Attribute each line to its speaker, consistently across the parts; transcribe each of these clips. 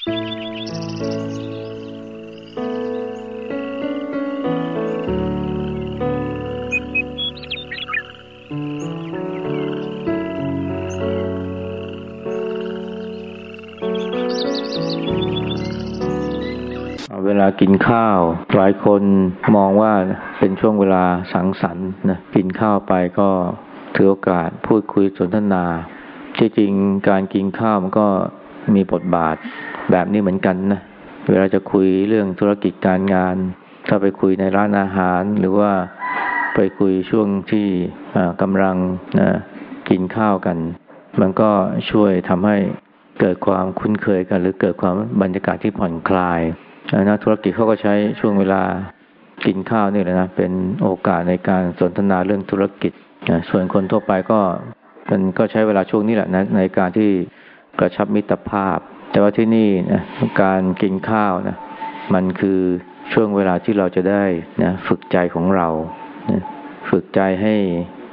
Speaker 1: เวลากินข้าว หลายคนมองว่าเป็นช่วงเวลาสังสรรค์นะกินข้าวไปก็ถือโอกาสพูดคุยสนทนา ที่จริงการกินข้าวมันก็มีบทบาท แบบนี้เหมือนกันนะ เวลาจะคุยเรื่องธุรกิจการงาน ถ้าไปคุยในร้านอาหารหรือว่าไปคุยช่วงที่กำลังนะกินข้าวกัน มันก็ช่วยทำให้เกิดความคุ้นเคยกัน หรือเกิดความบรรยากาศที่ผ่อนคลายนักธุรกิจเขาก็ใช้ช่วงเวลากินข้าวนี่แหละนะเป็นโอกาสในการสนทนาเรื่องธุรกิจส่วนคนทั่วไปก็มันก็ใช้เวลาช่วงนี้แหละนะในการที่กระชับมิตรภาพ แต่ว่าที่นี่นะการกินข้าวนะมันคือช่วงเวลาที่เราจะได้นะฝึกใจของเรานะฝึกใจให้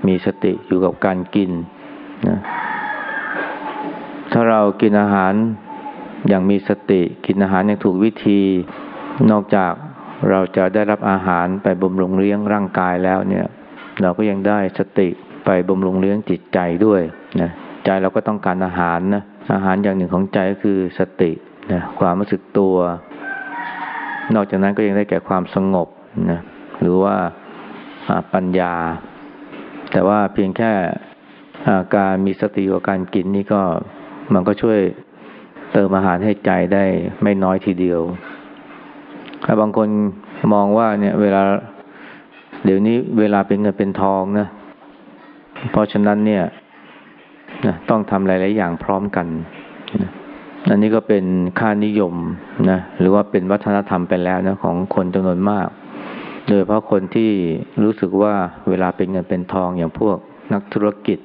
Speaker 1: มีสติอยู่กับการกินนะถ้าเรากินอาหารอย่างมีสติ กินอาหารอย่างถูกวิธี นอกจากเราจะได้รับอาหารไปบำรุงเลี้ยงร่างกายแล้วเนี่ย เราก็ยังได้สติไปบำรุงเลี้ยงจิตใจด้วยนะใจเราก็ต้องการอาหารนะ อาหารอย่างหนึ่งของใจก็คือสตินะความรู้สึกตัว นอกจากนั้นก็ยังได้แก่ความสงบนะหรือว่าปัญญา แต่ว่าเพียงแค่การมีสติกับการกินนี่ก็มันก็ช่วยเติมอาหารให้ใจได้ไม่น้อยทีเดียวถ้าบางคนมองว่าเนี่ย เวลา เดี๋ยวนี้เวลาเป็นเงินเป็นทองนะ เพราะฉะนั้นเนี่ย นะต้องทำหลาย ๆ อย่างพร้อมกันนะอันนี้ก็เป็นค่านิยมนะหรือว่าเป็นวัฒนธรรมไปแล้วนะของคนจำนวนมาก โดยเพราะคนที่รู้สึกว่าเวลาเป็นเงินเป็นทองอย่างพวกนักธุรกิจ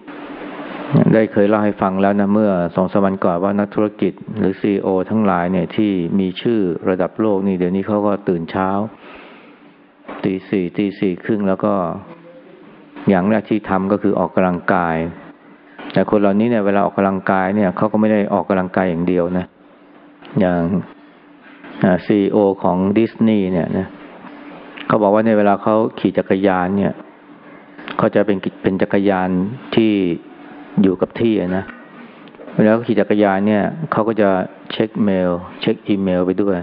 Speaker 1: ได้เคยเล่าให้ฟังแล้วนะเมื่อสองสวันก่อนว่านักธุรกิจหรือซีอทั้งหลายเนี่ยที่มีชื่อระดับโลกนี่เดี๋ยวนี้เขาก็ตื่นเช้าตีสี่ตีสี่ครึ่งแล้วก็อย่างแรกที่ทำก็คือออกกำลังกาย แต่คนเหล่านี้เนี่ยเวลาออกกำลังกายเนี่ยเขาก็ไม่ได้ออกกำลังกายอย่างเดียวนะ อย่างซีโอของดิสนีย์เนี่ยนะเขาบอกว่าในเวลาเขาขี่จักรยานเนี่ยเขาจะเป็นเป็นจักรยานที่อยู่กับที่นะเวลาเขาขี่จักรยานเนี่ยเขาก็จะเช็คเมล เช็คอีเมลไปด้วย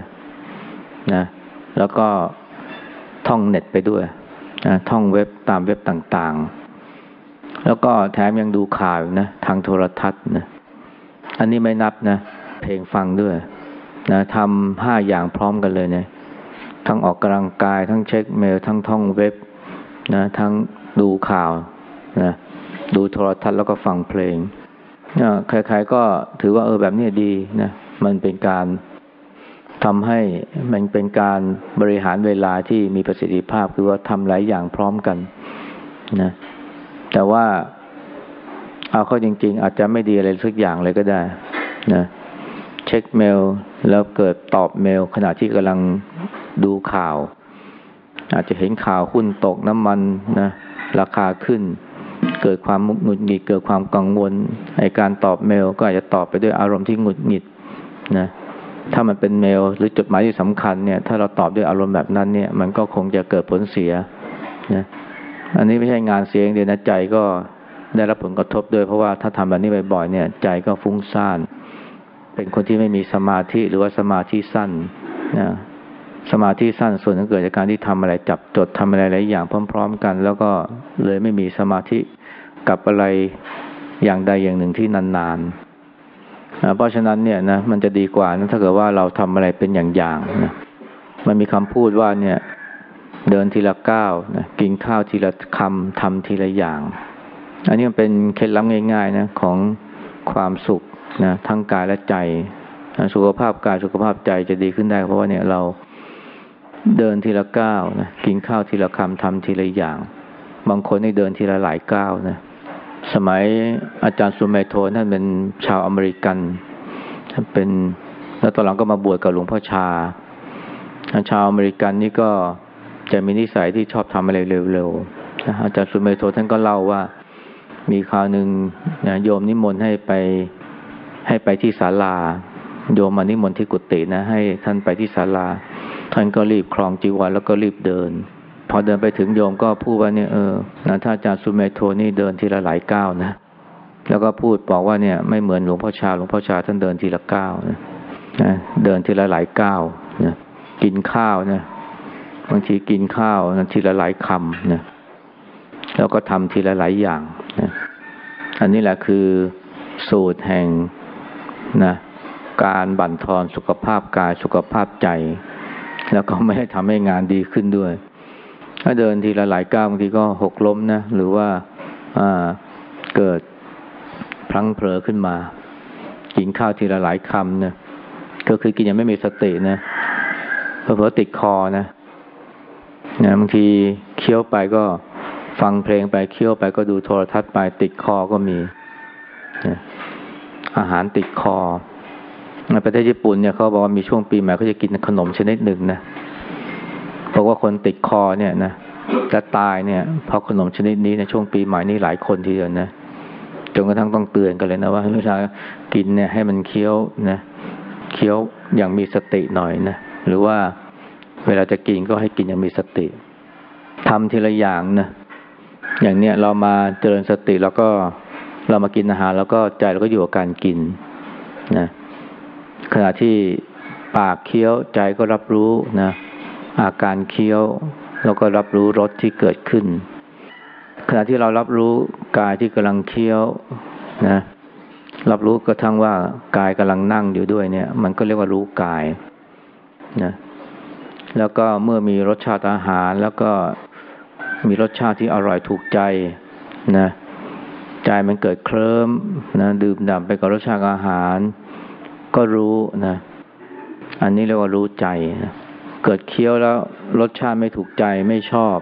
Speaker 1: นะแล้วก็ท่องเน็ตไปด้วยนะท่องเว็บตามเว็บต่างๆ แล้วก็แถมยังดูข่าวนะ ทางโทรทัศน์นะ อันนี้ไม่นับนะ เพลงฟังด้วยนะทำห้าอย่างพร้อมกันเลยเนะทั้งออกกำลังกาย ทั้งเช็คเมล ทั้งท่องเว็บนะ ทั้งดูข่าวนะ ดูโทรทัศน์แล้วก็ฟังเพลงใครๆก็ถือว่าเออแบบนี้ดีนะ มันเป็นการทำให้มันเป็นการบริหารเวลาที่มีประสิทธิภาพ คือว่าทำหลายอย่างพร้อมกันนะ แต่ว่าเอาเข้าจริง ๆ อาจจะไม่ดีอะไรสักอย่างเลยก็ได้นะเช็คเมลแล้วเกิดตอบเมล ขณะที่กำลังดูข่าว อาจจะเห็นข่าวหุ้นตกน้ำมันนะราคาขึ้น เกิดความหงุดหงิดเกิดความกังวลในการตอบเมล ก็อาจจะตอบไปด้วยอารมณ์ที่หงุดหงิดนะถ้ามันเป็นเมล หรือจดหมายที่สำคัญเนี่ย ถ้าเราตอบด้วยอารมณ์แบบนั้นเนี่ย มันก็คงจะเกิดผลเสียนะ อันนี้ไม่ใช่งานเสียงเดียวนะใจก็ได้รับผลกระทบด้วยเพราะว่าถ้าทำแบบนี้บ่อยๆเนี่ย ใจก็ฟุ้งซ่าน เป็นคนที่ไม่มีสมาธิหรือว่าสมาธิสั้นนะสมาธิสั้นส่วนนึงเกิดจากการที่ทำอะไรจับจดทำอะไรหลายอย่างพร้อม ๆ กัน แล้วก็เลยไม่มีสมาธิกับอะไรอย่างใดอย่างหนึ่งที่นานๆ เพราะฉะนั้นเนี่ยนะมันจะดีกว่านะถ้าเกิดว่าเราทำอะไรเป็นอย่างๆนะมันมีคำพูดว่าเนี่ย เดินทีละก้าวนะกินข้าวทีละคำทำทีละอย่าง อันนี้มันเป็นเคล็ดลับง่ายๆนะของความสุขนะทั้งกายและใจสุขภาพกายสุขภาพใจจะดีขึ้นได้ เพราะว่าเนี่ยเราเดินทีละก้าวนะกินข้าวทีละคำทำทีละอย่าง บางคนนี่เดินทีละหลายก้าวนะสมัยอาจารย์สุเมโทท่านเป็นชาวอเมริกันท่านเป็นแล้วตอนหลังก็มาบวชกับหลวงพ่อชาชาวอเมริกันนี่ก็ จะมีนิสัยที่ชอบทำอะไรเร็วๆอาจารย์สุเมโทท่านก็เล่าว่า มีคราวหนึ่งโยมนิมนต์ให้ไปให้ไปที่ศาลา โยมมานิมนต์ที่กุฏินะ ให้ท่านไปที่ศาลา ท่านก็รีบครองจีวรแล้วก็รีบเดิน พอเดินไปถึงโยมก็พูดว่าเนี่ยเออนะถ้าอาจารย์สุเมโทนี่เดินทีละหลายก้าวนะ แล้วก็พูดบอกว่าเนี่ย ไม่เหมือนหลวงพ่อชาหลวงพ่อชาท่านเดินทีละก้าวนะนะเดินทีละหลายก้าวนะกินข้าวนะ บางทีกินข้าวนะทีละหลายคำนะแล้วก็ทำทีละหลายอย่างนะอันนี้แหละคือสูตรแห่งนะการบั่นทอนสุขภาพกายสุขภาพใจ แล้วก็ไม่ได้ทำให้งานดีขึ้นด้วย ถ้าเดินทีละหลายก้าวบางทีก็หกล้มนะ หรือว่าเกิดพลังเผลอขึ้นมา กินข้าวทีละหลายคำนะก็คือกินยังไม่มีสตินะเผลอติดคอนะ นะบางทีเคี้ยวไปก็ฟังเพลงไปเคี้ยวไปก็ดูโทรทัศน์ไปติดคอก็มีนะอาหารติดคอในประเทศญี่ปุ่นเนี่ยเขาบอกว่ามีช่วงปีใหม่เขาจะกินขนมชนิดหนึ่งนะบอกว่าคนติดคอเนี่ยนะจะตายเนี่ยเพราะขนมชนิดนี้ในช่วงปีใหม่นี่หลายคนทีเดียวนะจนกระทั่งต้องเตือนกันเลยนะว่าให้เวลากินเนี่ยให้มันเคี้ยวนะเคี้ยวอย่างมีสติหน่อยนะหรือว่า เวลาจะกินก็ให้กินอย่างมีสติทำทีละอย่างนะอย่างเนี้ยเรามาเจริญสติแล้วก็เรามากินอาหาร แล้วก็ใจเราก็อยู่กับการกินนะขณะที่ปากเคี้ยวใจก็รับรู้นะอาการเคี้ยวเราก็รับรู้รสที่เกิดขึ้น ขณะที่เรารับรู้กายที่กำลังเคี้ยวนะรับรู้กระทั่งว่ากายกำลังนั่งอยู่ด้วยเนี่ย มันก็เรียกว่ารู้กายนะ แล้วก็เมื่อมีรสชาติอาหาร แล้วก็มีรสชาติที่อร่อยถูกใจนะใจมันเกิดเคลิ้มนะดื่มด่ำไปกับรสชาติอาหาร ก็รู้นะอันนี้เรียกว่ารู้ใจนะเกิดเคี้ยวแล้วรสชาติไม่ถูกใจไม่ชอบ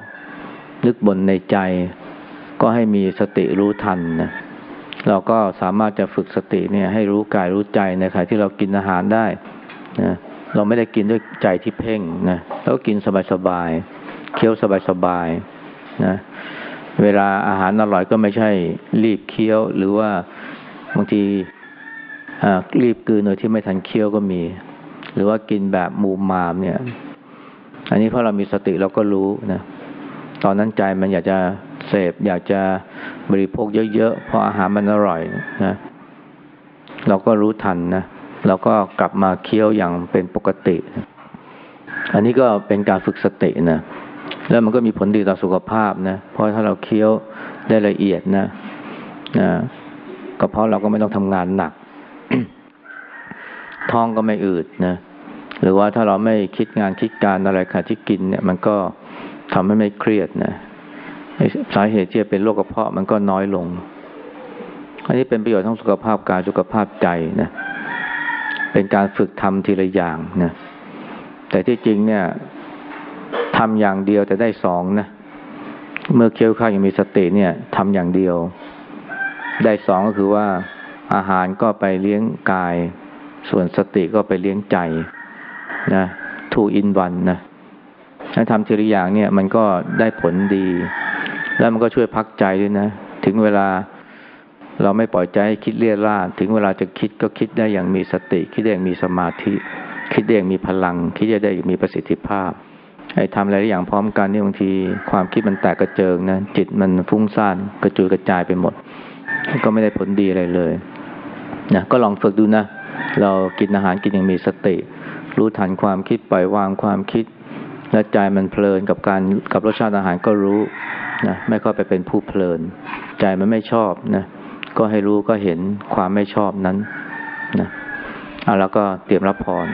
Speaker 1: นึกบนในใจ ก็ให้มีสติรู้ทันนะเราก็สามารถจะฝึกสติเนี่ยให้รู้กายรู้ใจในขณะที่เรากินอาหารได้นะ เราไม่ได้กินด้วยใจที่เพ่งนะเราก็กินสบายๆเคี้ยวสบายๆนะเวลาอาหารอร่อยก็ไม่ใช่รีบเคี้ยว หรือว่าบางทีรีบกืนโดยที่ไม่ทันเคี้ยวก็มี หรือว่ากินแบบมูมามเนี่ย อันนี้เพราะเรามีสติเราก็รู้นะตอนนั้นใจมันอยากจะเสพอยากจะบริโภคเยอะๆเพราะอาหารมันอร่อยนะเราก็รู้ทันนะ เราก็กลับมาเคี้ยวอย่างเป็นปกติ อันนี้ก็เป็นการฝึกสตินะ แล้วมันก็มีผลดีต่อสุขภาพนะ เพราะถ้าเราเคี้ยวได้ละเอียดนะนะก็เพราะเราก็ไม่ต้องทำงานหนัก ท้องก็ไม่อืดนะ หรือว่าถ้าเราไม่คิดงานคิดการอะไรค่ะที่กินเนี่ย มันก็ทำให้ไม่เครียดนะสาเหตุที่จะเป็นโรคกระเพาะมันก็น้อยลง อันนี้เป็นประโยชน์ทั้งสุขภาพกายสุขภาพใจนะ เป็นการฝึกทำทีละอย่างนะแต่ที่จริงเนี่ยทำอย่างเดียวแต่ได้สองนะเมื่อเคี้ยวข้าวยังมีสติเนี่ยทำอย่างเดียว ได้สองก็คือว่าอาหารก็ไปเลี้ยงกาย ส่วนสติก็ไปเลี้ยงใจนะทูอินวันนะถ้าทำทีละอย่างเนี่ยมันก็ได้ผลดี แล้วมันก็ช่วยพักใจด้วยนะ ถึงเวลา เราไม่ปล่อยใจให้คิดเลี่ยราดถึงเวลาจะคิดก็คิดได้อย่างมีสติ คิดได้อย่างมีสมาธิ คิดได้อย่างมีพลัง คิดได้อย่างมีประสิทธิภาพไอ้ทำอะไรอย่างพร้อมกันนี่บางทีความคิดมันแตกกระเจิงนะจิตมันฟุ้งซ่านกระจุยกระจายไปหมด ก็ไม่ได้ผลดีอะไรเลยนะก็ลองฝึกดูนะ เรากินอาหารกินอย่างมีสติ รู้ทันความคิดปล่อยวางความคิดและใจมันเพลินกับการกับรสชาติอาหารก็รู้นะไม่ค่อยไปเป็นผู้เพลิน ใจมันไม่ชอบนะ ก็ให้รู้ก็เห็นความไม่ชอบนั้นนะเอาแล้วก็เตรียมรับพร